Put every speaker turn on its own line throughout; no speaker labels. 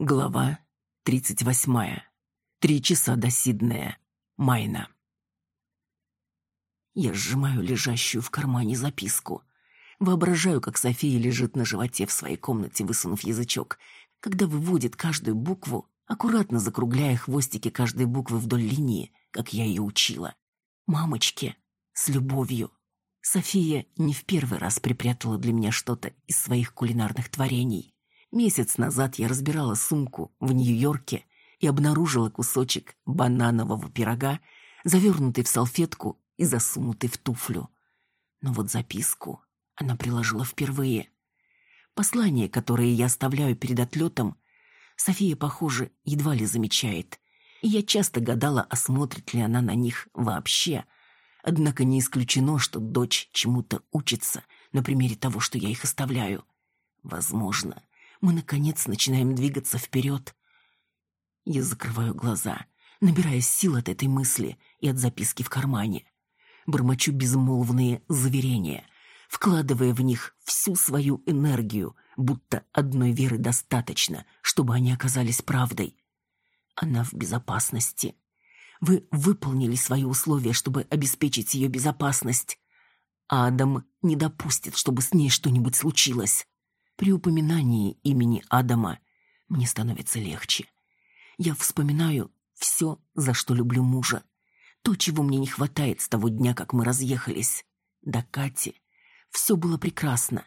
Глава 38. Три часа до Сиднея. Майна. Я сжимаю лежащую в кармане записку. Воображаю, как София лежит на животе в своей комнате, высунув язычок, когда выводит каждую букву, аккуратно закругляя хвостики каждой буквы вдоль линии, как я ее учила. «Мамочки, с любовью». София не в первый раз припрятала для меня что-то из своих кулинарных творений. Месяц назад я разбирала сумку в Нью-Йорке и обнаружила кусочек бананового пирога, завернутый в салфетку и засунутый в туфлю. Но вот записку она приложила впервые. Послание, которое я оставляю перед отлетом, София, похоже, едва ли замечает. И я часто гадала, осмотрит ли она на них вообще. Однако не исключено, что дочь чему-то учится на примере того, что я их оставляю. Возможно, мы, наконец, начинаем двигаться вперед. Я закрываю глаза, набирая сил от этой мысли и от записки в кармане. Бормочу безмолвные заверения, вкладывая в них всю свою энергию, будто одной веры достаточно, чтобы они оказались правдой. Она в безопасности. Вы выполнили свои условия, чтобы обеспечить ее безопасность. Адам не допустит, чтобы с ней что-нибудь случилось. При упоминании имени Адама мне становится легче. Я вспоминаю все, за что люблю мужа. То, чего мне не хватает с того дня, как мы разъехались. До Кати. Все было прекрасно.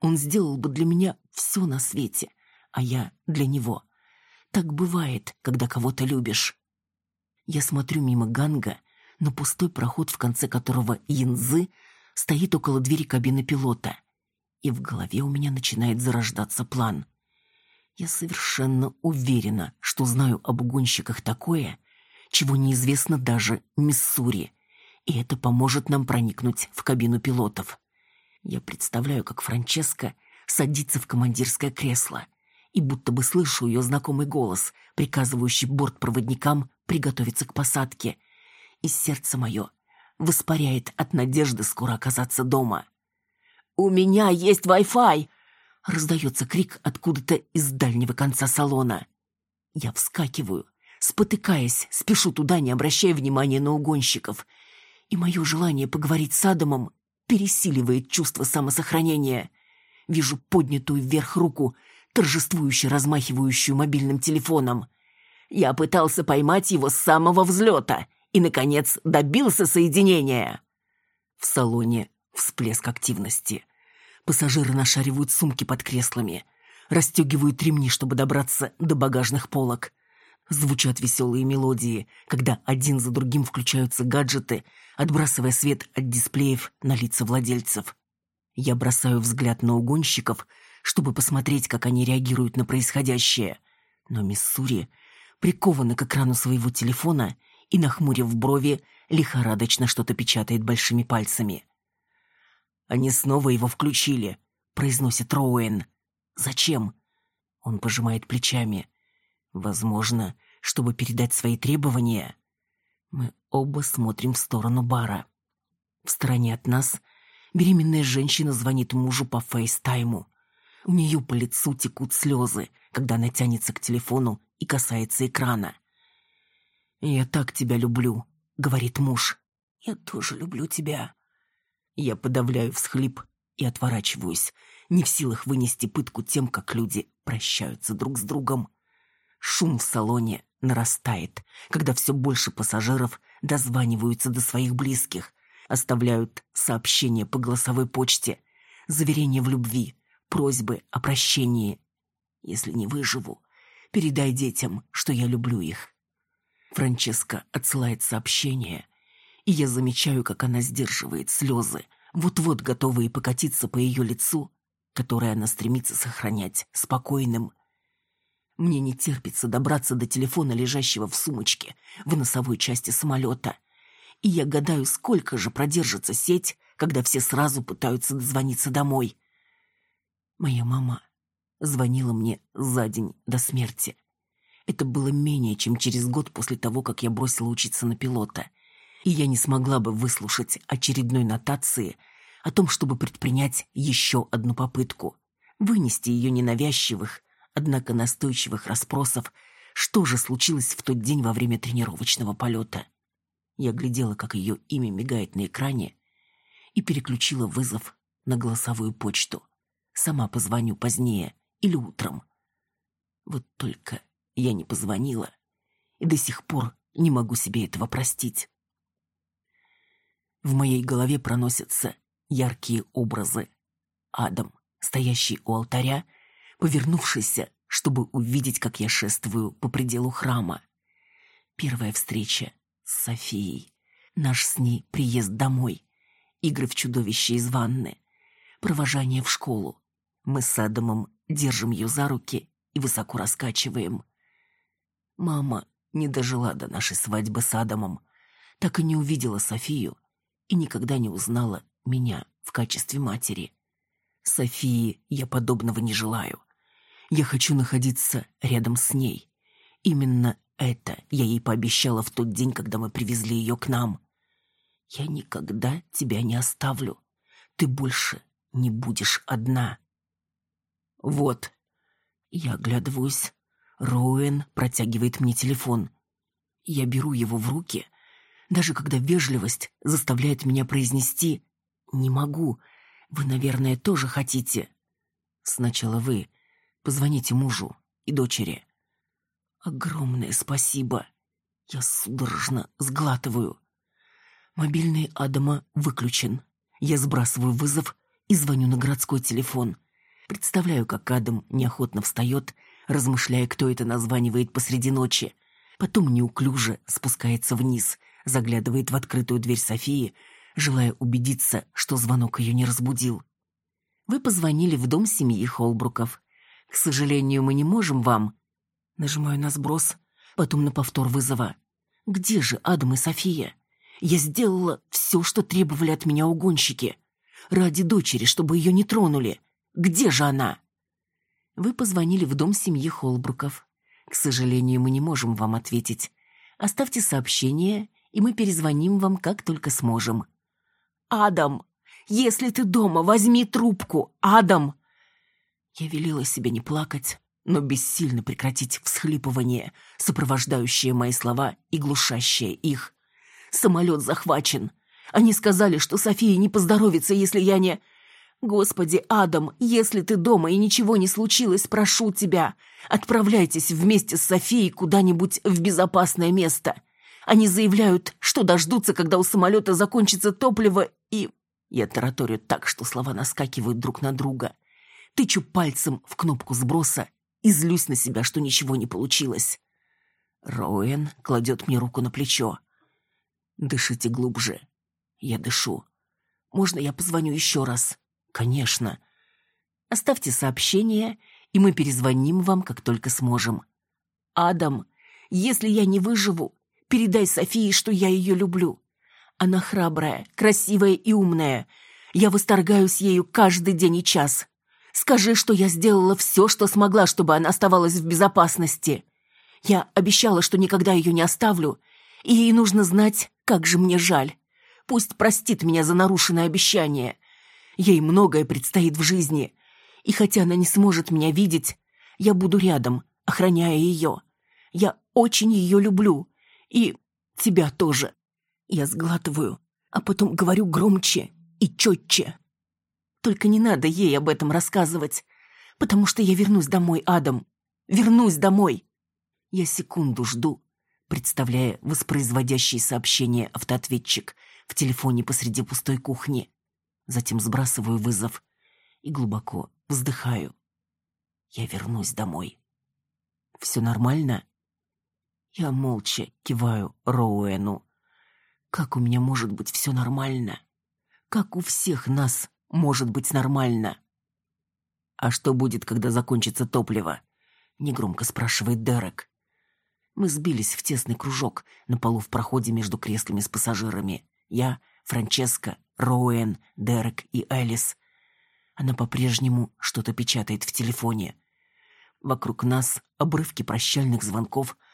Он сделал бы для меня все на свете, а я для него. Так бывает, когда кого-то любишь. Я смотрю мимо ганга на пустой проход, в конце которого Янзы стоит около двери кабины пилота — и в голове у меня начинает зарождаться план. Я совершенно уверена, что знаю об угонщиках такое, чего неизвестно даже Миссури, и это поможет нам проникнуть в кабину пилотов. Я представляю, как Франческа садится в командирское кресло и будто бы слышу ее знакомый голос, приказывающий бортпроводникам приготовиться к посадке, и сердце мое воспаряет от надежды скоро оказаться дома. «У меня есть Wi-Fi!» Раздается крик откуда-то из дальнего конца салона. Я вскакиваю, спотыкаясь, спешу туда, не обращая внимания на угонщиков. И мое желание поговорить с Адамом пересиливает чувство самосохранения. Вижу поднятую вверх руку, торжествующе размахивающую мобильным телефоном. Я пытался поймать его с самого взлета и, наконец, добился соединения. В салоне всплеск активности. Пассажиры нашаривают сумки под креслами, расстегивают ремни, чтобы добраться до багажных полок. Звучат веселые мелодии, когда один за другим включаются гаджеты, отбрасывая свет от дисплеев на лица владельцев. Я бросаю взгляд на угонщиков, чтобы посмотреть, как они реагируют на происходящее. Но Миссури прикована к экрану своего телефона и, нахмурив брови, лихорадочно что-то печатает большими пальцами. Они снова его включили», — произносит Роуэн. «Зачем?» Он пожимает плечами. «Возможно, чтобы передать свои требования». Мы оба смотрим в сторону бара. В стороне от нас беременная женщина звонит мужу по фейстайму. У нее по лицу текут слезы, когда она тянется к телефону и касается экрана. «Я так тебя люблю», — говорит муж. «Я тоже люблю тебя», я подавляю всхлип и отворачиваюсь, не в силах вынести пытку тем, как люди прощаются друг с другом. Шум в салоне нарастает, когда все больше пассажиров дозваниваются до своих близких, оставляют сообщения по голосовой почте, заверения в любви, просьбы о прощении. Если не выживу, передай детям, что я люблю их. Франческа отсылает сообщение, и я замечаю, как она сдерживает слезы, вот-вот готовые покатиться по ее лицу, которое она стремится сохранять спокойным. Мне не терпится добраться до телефона, лежащего в сумочке в носовой части самолета. И я гадаю, сколько же продержится сеть, когда все сразу пытаются дозвониться домой. Моя мама звонила мне за день до смерти. Это было менее чем через год после того, как я бросила учиться на пилота и я не смогла бы выслушать очередной нотации о том, чтобы предпринять еще одну попытку, вынести ее ненавязчивых, однако настойчивых расспросов, что же случилось в тот день во время тренировочного полета. Я глядела, как ее имя мигает на экране, и переключила вызов на голосовую почту. Сама позвоню позднее или утром. Вот только я не позвонила и до сих пор не могу себе этого простить. В моей голове проносятся яркие образы. Адам, стоящий у алтаря, повернувшийся, чтобы увидеть, как я шествую по пределу храма. Первая встреча с Софией. Наш с ней приезд домой. Игры в чудовище из ванны. Провожание в школу. Мы с Адамом держим ее за руки и высоко раскачиваем. Мама не дожила до нашей свадьбы с Адамом, так и не увидела Софию и никогда не узнала меня в качестве матери. Софии я подобного не желаю. Я хочу находиться рядом с ней. Именно это я ей пообещала в тот день, когда мы привезли ее к нам. Я никогда тебя не оставлю. Ты больше не будешь одна. Вот. Я оглядываюсь. Роуэн протягивает мне телефон. Я беру его в руки — даже когда вежливость заставляет меня произнести «не могу», вы, наверное, тоже хотите. Сначала вы. Позвоните мужу и дочери. Огромное спасибо. Я судорожно сглатываю. Мобильный Адама выключен. Я сбрасываю вызов и звоню на городской телефон. Представляю, как Адам неохотно встает, размышляя, кто это названивает посреди ночи. Потом неуклюже спускается вниз — заглядывает в открытую дверь Софии, желая убедиться, что звонок ее не разбудил. «Вы позвонили в дом семьи Холбруков. К сожалению, мы не можем вам...» Нажимаю на сброс, потом на повтор вызова. «Где же Адам и София? Я сделала все, что требовали от меня угонщики. Ради дочери, чтобы ее не тронули. Где же она?» «Вы позвонили в дом семьи Холбруков. К сожалению, мы не можем вам ответить. Оставьте сообщение, и мы перезвоним вам, как только сможем». «Адам, если ты дома, возьми трубку! Адам!» Я велела себе не плакать, но бессильно прекратить всхлипывание, сопровождающее мои слова и глушащее их. «Самолет захвачен. Они сказали, что София не поздоровится, если я не...» «Господи, Адам, если ты дома и ничего не случилось, прошу тебя, отправляйтесь вместе с Софией куда-нибудь в безопасное место. Они заявляют, что дождутся, когда у самолета закончится топливо, и... Я тараторю так, что слова наскакивают друг на друга. Тычу пальцем в кнопку сброса и злюсь на себя, что ничего не получилось. Роуэн кладет мне руку на плечо. «Дышите глубже». Я дышу. «Можно я позвоню еще раз?» «Конечно». «Оставьте сообщение, и мы перезвоним вам, как только сможем». «Адам, если я не выживу, Передай Софии, что я ее люблю. Она храбрая, красивая и умная. Я восторгаюсь ею каждый день и час. Скажи, что я сделала все, что смогла, чтобы она оставалась в безопасности. Я обещала, что никогда ее не оставлю, и ей нужно знать, как же мне жаль. Пусть простит меня за нарушенное обещание. Ей многое предстоит в жизни, и хотя она не сможет меня видеть, я буду рядом, охраняя ее. Я очень ее люблю, и тебя тоже. Я сглатываю, а потом говорю громче и четче. Только не надо ей об этом рассказывать, потому что я вернусь домой, Адам. Вернусь домой. Я секунду жду, представляя воспроизводящий сообщение автоответчик в телефоне посреди пустой кухни. Затем сбрасываю вызов и глубоко вздыхаю. Я вернусь домой. Все нормально? Я молча киваю Роуэну. Как у меня может быть все нормально? Как у всех нас может быть нормально? А что будет, когда закончится топливо? Негромко спрашивает Дерек. Мы сбились в тесный кружок на полу в проходе между креслами с пассажирами. Я, Франческа, Роуэн, Дерек и Элис. Она по-прежнему что-то печатает в телефоне. Вокруг нас обрывки прощальных звонков —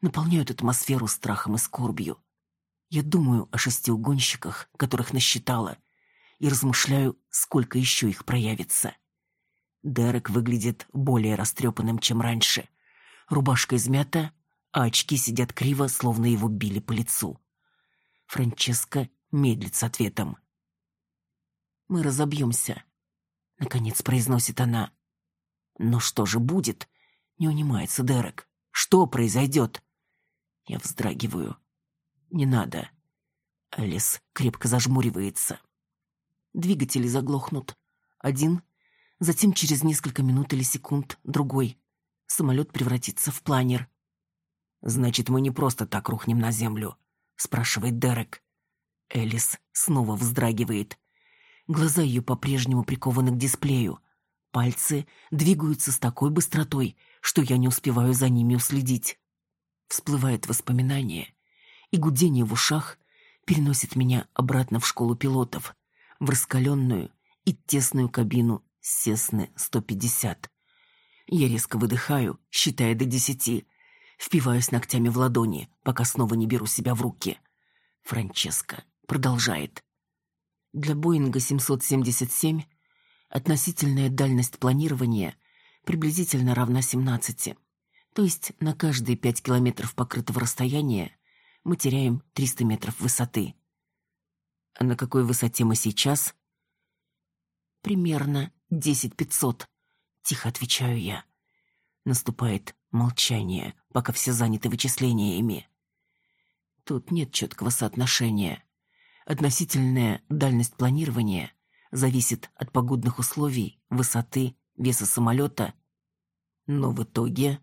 наполняют атмосферу страхом и скорбью. Я думаю о шести угонщиках, которых насчитала, и размышляю, сколько еще их проявится. Дерек выглядит более растрепанным, чем раньше. Рубашка измята, а очки сидят криво, словно его били по лицу. Франческа медлит с ответом. «Мы разобьемся», — наконец произносит она. «Но что же будет?» — не унимается Дерек. «Что произойдет?» Я вздрагиваю. «Не надо». Элис крепко зажмуривается. Двигатели заглохнут. Один, затем через несколько минут или секунд другой. Самолет превратится в планер. «Значит, мы не просто так рухнем на землю», — спрашивает Дерек. Элис снова вздрагивает. Глаза ее по-прежнему прикованы к дисплею. Пальцы двигаются с такой быстротой, что я не успеваю за ними уследить. Всплывает воспоминание, и гудение в ушах переносит меня обратно в школу пилотов, в раскаленную и тесную кабину Сесны 150. Я резко выдыхаю, считая до десяти, впиваюсь ногтями в ладони, пока снова не беру себя в руки. Франческа продолжает. Для Боинга 777 относительная дальность планирования приблизительно равна 17. То есть на каждые 5 километров покрытого расстояния мы теряем 300 метров высоты. А на какой высоте мы сейчас? Примерно 10-500. Тихо отвечаю я. Наступает молчание, пока все заняты вычислениями. Тут нет четкого соотношения. Относительная дальность планирования зависит от погодных условий, высоты, веса самолета. Но в итоге,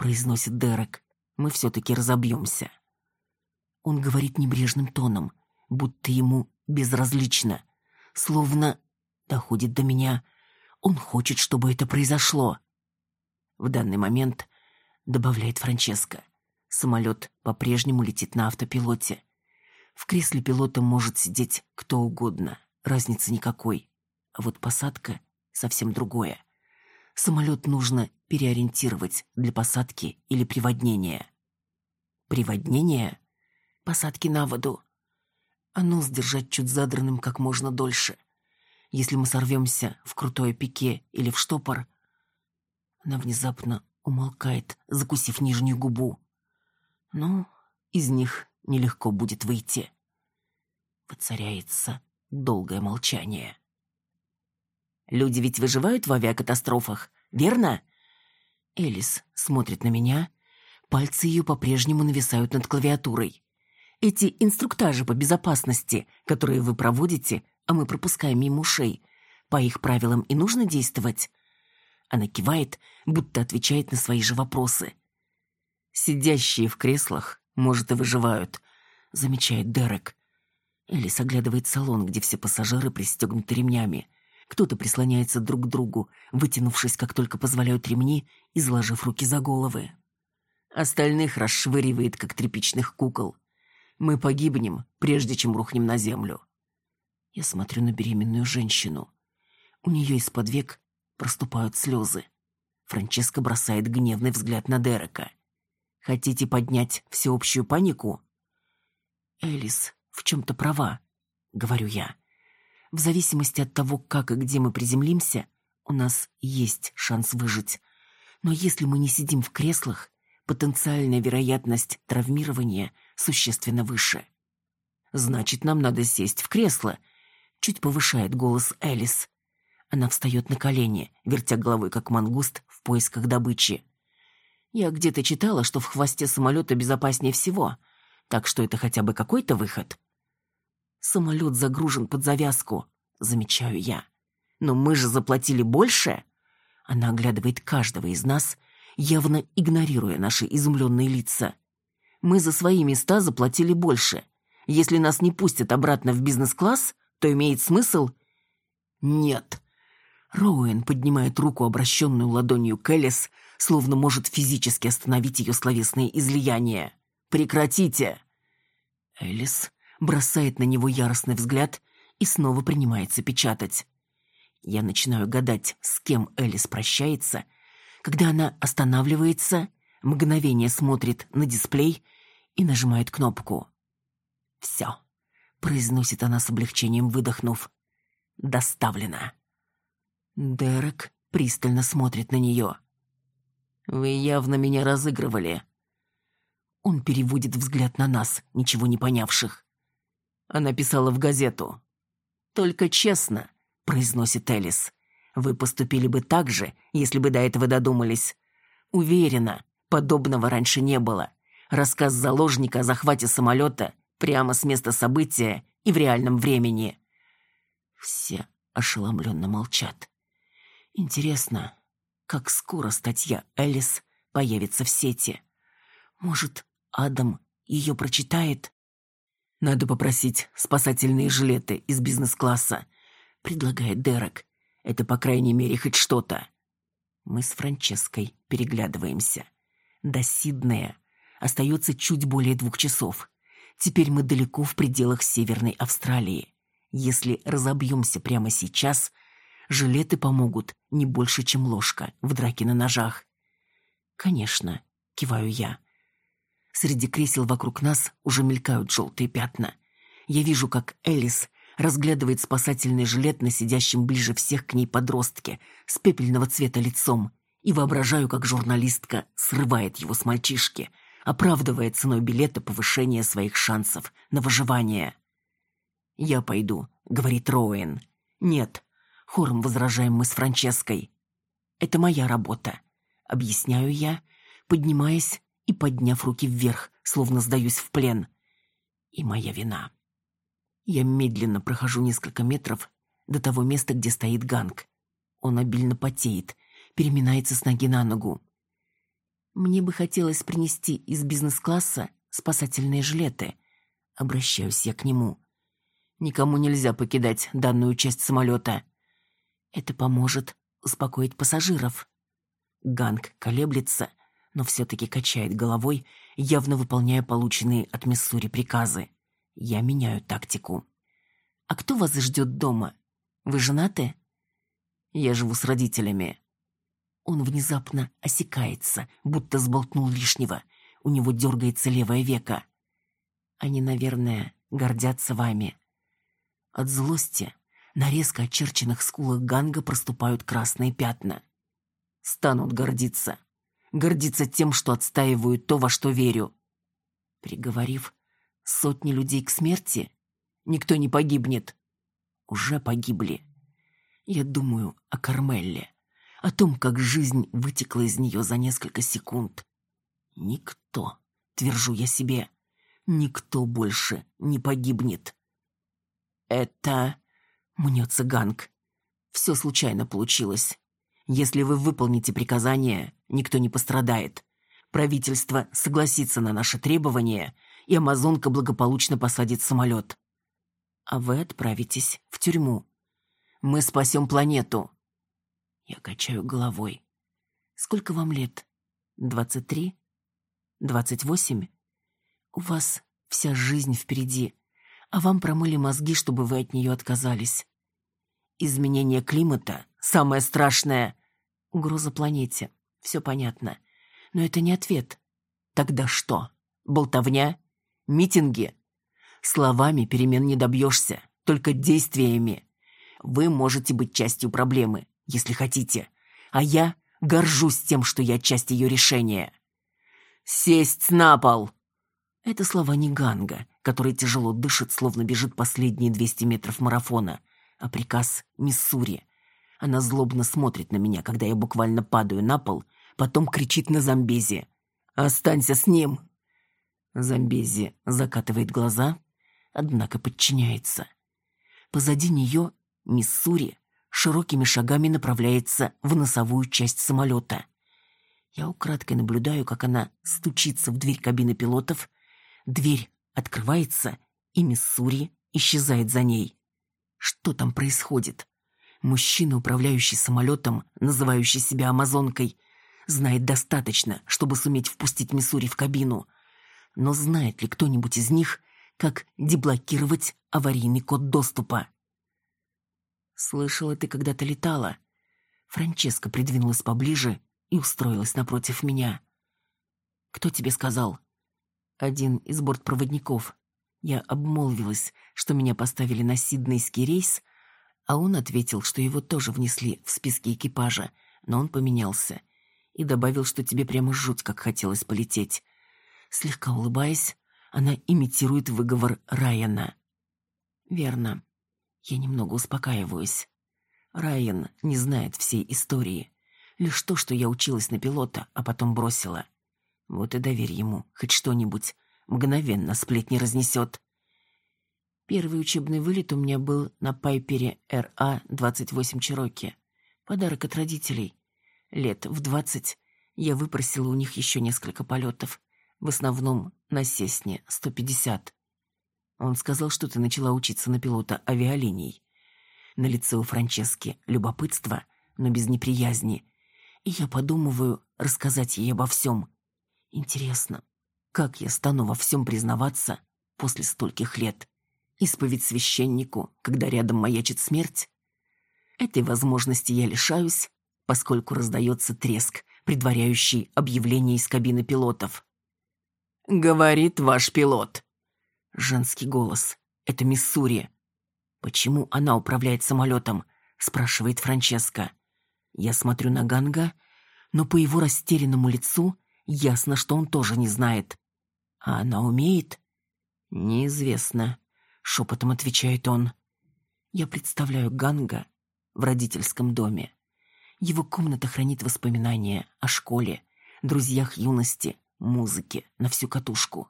произносит Дерек, мы все-таки разобьемся. Он говорит небрежным тоном, будто ему безразлично, словно доходит до меня. Он хочет, чтобы это произошло. В данный момент, добавляет Франческа, самолет по-прежнему летит на автопилоте. В кресле пилота может сидеть кто угодно, разницы никакой. А вот посадка — совсем другое. Самолет нужно переориентировать для посадки или приводнения. Приводнение? Посадки на воду. А нос держать чуть задранным как можно дольше. Если мы сорвемся в крутое пике или в штопор, она внезапно умолкает, закусив нижнюю губу. Ну, из них нелегко будет выйти. Воцаряется долгое молчание. Люди ведь выживают в авиакатастрофах, верно? Элис смотрит на меня. Пальцы ее по-прежнему нависают над клавиатурой. Эти инструктажи по безопасности, которые вы проводите, а мы пропускаем мимо ушей, по их правилам и нужно действовать. Она кивает, будто отвечает на свои же вопросы. Сидящие в креслах, может, и выживают, замечает Дерек. Элис оглядывает салон, где все пассажиры пристегнуты ремнями. Кто-то прислоняется друг к другу, вытянувшись, как только позволяют ремни, и заложив руки за головы. Остальных расшвыривает, как тряпичных кукол. Мы погибнем, прежде чем рухнем на землю. Я смотрю на беременную женщину. У нее из-под век проступают слезы. Франческа бросает гневный взгляд на Дерека. «Хотите поднять всеобщую панику?» «Элис в чем-то права», — говорю я. «В зависимости от того, как и где мы приземлимся, у нас есть шанс выжить. Но если мы не сидим в креслах, потенциальная вероятность травмирования существенно выше. Значит, нам надо сесть в кресло, чуть повышает голос Элис. Она встает на колени, вертя головой, как мангуст, в поисках добычи. Я где-то читала, что в хвосте самолета безопаснее всего, так что это хотя бы какой-то выход. Самолет загружен под завязку, замечаю я. Но мы же заплатили больше. Она оглядывает каждого из нас, явно игнорируя наши изумленные лица. Мы за свои места заплатили больше. Если нас не пустят обратно в бизнес-класс, то имеет смысл... Нет. Роуэн поднимает руку, обращенную ладонью к словно может физически остановить ее словесные излияния. «Прекратите!» Элис бросает на него яростный взгляд и снова принимается печатать. Я начинаю гадать, с кем Элис прощается, когда она останавливается, мгновение смотрит на дисплей и нажимает кнопку. «Все», — произносит она с облегчением, выдохнув. «Доставлено». Дерек пристально смотрит на нее. «Вы явно меня разыгрывали». Он переводит взгляд на нас, ничего не понявших. Она писала в газету. «Только честно», — произносит Элис. «Вы поступили бы так же, если бы до этого додумались. Уверена, подобного раньше не было. Рассказ заложника о захвате самолета прямо с места события и в реальном времени». Все ошеломленно молчат. Интересно, как скоро статья Элис появится в сети? Может, Адам ее прочитает? Надо попросить спасательные жилеты из бизнес-класса, предлагает Дерек. Это, по крайней мере, хоть что-то. Мы с Франческой переглядываемся. До Сиднея остается чуть более двух часов. Теперь мы далеко в пределах Северной Австралии. Если разобьемся прямо сейчас, жилеты помогут не больше, чем ложка в драке на ножах. «Конечно», — киваю я. Среди кресел вокруг нас уже мелькают желтые пятна. Я вижу, как Элис разглядывает спасательный жилет на сидящем ближе всех к ней подростке с пепельного цвета лицом и воображаю, как журналистка срывает его с мальчишки, оправдывая ценой билета повышение своих шансов на выживание. «Я пойду», — говорит Роуэн. «Нет», — хором возражаем мы с Франческой. «Это моя работа», — объясняю я, поднимаясь и подняв руки вверх, словно сдаюсь в плен. И моя вина. Я медленно прохожу несколько метров до того места, где стоит Ганг. Он обильно потеет, переминается с ноги на ногу. Мне бы хотелось принести из бизнес-класса спасательные жилеты. Обращаюсь я к нему. Никому нельзя покидать данную часть самолета. Это поможет успокоить пассажиров. Ганг колеблется, но все-таки качает головой, явно выполняя полученные от Миссури приказы. Я меняю тактику. «А кто вас ждет дома? Вы женаты?» «Я живу с родителями». Он внезапно осекается, будто сболтнул лишнего. У него дергается левое веко. «Они, наверное, гордятся вами», от злости на резко очерченных скулах Ганга проступают красные пятна. Станут гордиться. Гордиться тем, что отстаивают то, во что верю. Приговорив сотни людей к смерти, никто не погибнет. Уже погибли. Я думаю о Кармелле, о том, как жизнь вытекла из нее за несколько секунд. Никто, твержу я себе, никто больше не погибнет. «Это...» — мнется Ганг. «Все случайно получилось. Если вы выполните приказание, никто не пострадает. Правительство согласится на наши требования, и Амазонка благополучно посадит самолет. А вы отправитесь в тюрьму. Мы спасем планету». Я качаю головой. «Сколько вам лет? Двадцать три? Двадцать восемь? У вас вся жизнь впереди а вам промыли мозги, чтобы вы от нее отказались. Изменение климата – самое страшное. Угроза планете. Все понятно. Но это не ответ. Тогда что? Болтовня? Митинги? Словами перемен не добьешься, только действиями. Вы можете быть частью проблемы, если хотите. А я горжусь тем, что я часть ее решения. «Сесть на пол!» Это слова не Ганга, который тяжело дышит, словно бежит последние 200 метров марафона, а приказ Миссури. Она злобно смотрит на меня, когда я буквально падаю на пол, потом кричит на Замбези. «Останься с ним!» Замбези закатывает глаза, однако подчиняется. Позади нее Миссури широкими шагами направляется в носовую часть самолета. Я украдкой наблюдаю, как она стучится в дверь кабины пилотов, Дверь открывается, и Миссури исчезает за ней. Что там происходит? Мужчина, управляющий самолетом, называющий себя Амазонкой, знает достаточно, чтобы суметь впустить Миссури в кабину. Но знает ли кто-нибудь из них, как деблокировать аварийный код доступа? «Слышала, ты когда-то летала?» Франческа придвинулась поближе и устроилась напротив меня. «Кто тебе сказал?» один из бортпроводников. Я обмолвилась, что меня поставили на сиднейский рейс, А он ответил, что его тоже внесли в списки экипажа, но он поменялся. И добавил, что тебе прямо жуть, как хотелось полететь. Слегка улыбаясь, она имитирует выговор Райана. Верно. Я немного успокаиваюсь. Райан не знает всей истории. Лишь то, что я училась на пилота, а потом бросила. Вот и доверь ему хоть что-нибудь. Мгновенно сплетни разнесет. Первый учебный вылет у меня был на Пайпере РА-28 Чироки. Подарок от родителей. Лет в двадцать я выпросила у них еще несколько полетов. В основном на Сесне 150. Он сказал, что ты начала учиться на пилота авиалиний. На лице у Франчески любопытство, но без неприязни. И я подумываю рассказать ей обо всем. Интересно, как я стану во всем признаваться после стольких лет? Исповедь священнику, когда рядом маячит смерть? Этой возможности я лишаюсь, поскольку раздается треск, предваряющий объявление из кабины пилотов. «Говорит ваш пилот». Женский голос. Это Миссури. «Почему она управляет самолетом?» спрашивает Франческа. Я смотрю на Ганга, но по его растерянному лицу ясно, что он тоже не знает. А она умеет? Неизвестно шепотом отвечает он. Я представляю Ганга в родительском доме. Его комната хранит воспоминания о школе, друзьях юности, музыке на всю катушку.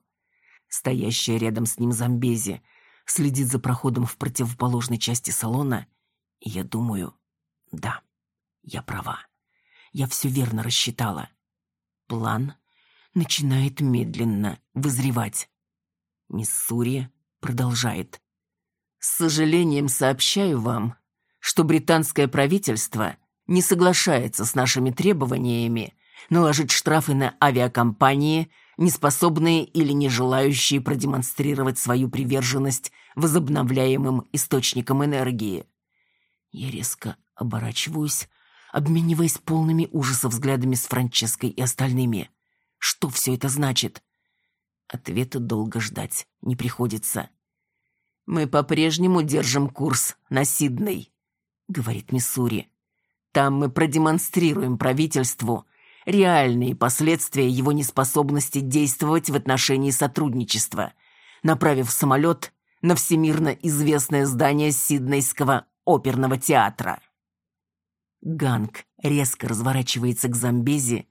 Стоящая рядом с ним Замбези следит за проходом в противоположной части салона, и я думаю, да, я права. Я все верно рассчитала. План начинает медленно вызревать. Миссури продолжает. «С сожалением сообщаю вам, что британское правительство не соглашается с нашими требованиями наложить штрафы на авиакомпании, неспособные или не желающие продемонстрировать свою приверженность возобновляемым источникам энергии. Я резко оборачиваюсь, обмениваясь полными ужаса взглядами с Франческой и остальными. Что все это значит? Ответа долго ждать не приходится. «Мы по-прежнему держим курс на Сидней», — говорит Миссури. «Там мы продемонстрируем правительству реальные последствия его неспособности действовать в отношении сотрудничества, направив самолет на всемирно известное здание Сиднейского оперного театра». Ганг резко разворачивается к Замбези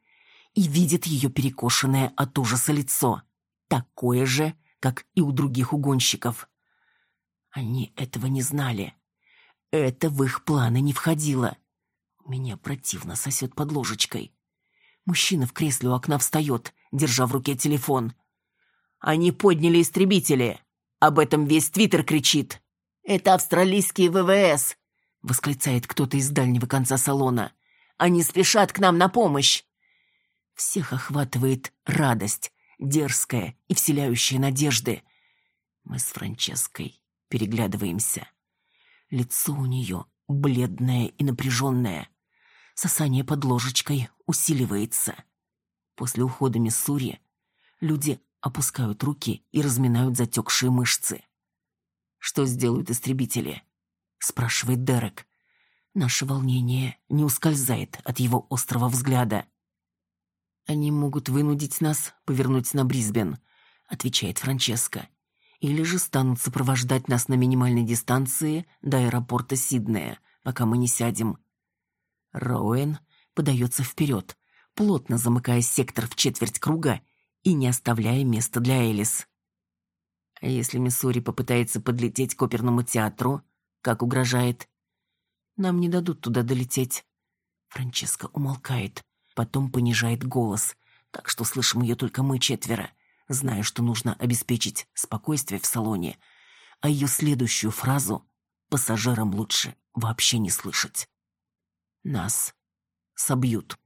и видит ее перекошенное от ужаса лицо такое же, как и у других угонщиков. Они этого не знали. Это в их планы не входило. Меня противно сосет под ложечкой. Мужчина в кресле у окна встает, держа в руке телефон. «Они подняли истребители! Об этом весь Твиттер кричит!» «Это австралийские ВВС!» — восклицает кто-то из дальнего конца салона. «Они спешат к нам на помощь!» Всех охватывает радость, дерзкая и вселяющая надежды. Мы с Франческой переглядываемся. Лицо у нее бледное и напряженное. Сосание под ложечкой усиливается. После ухода Миссури люди опускают руки и разминают затекшие мышцы. «Что сделают истребители?» — спрашивает Дерек. Наше волнение не ускользает от его острого взгляда. «Они могут вынудить нас повернуть на Брисбен», — отвечает Франческа. «Или же станут сопровождать нас на минимальной дистанции до аэропорта Сиднея, пока мы не сядем». Роуэн подается вперед, плотно замыкая сектор в четверть круга и не оставляя места для Элис. А если Миссури попытается подлететь к оперному театру, как угрожает? Нам не дадут туда долететь. Франческа умолкает потом понижает голос, так что слышим ее только мы четверо, зная, что нужно обеспечить спокойствие в салоне, а ее следующую фразу пассажирам лучше вообще не слышать. Нас собьют.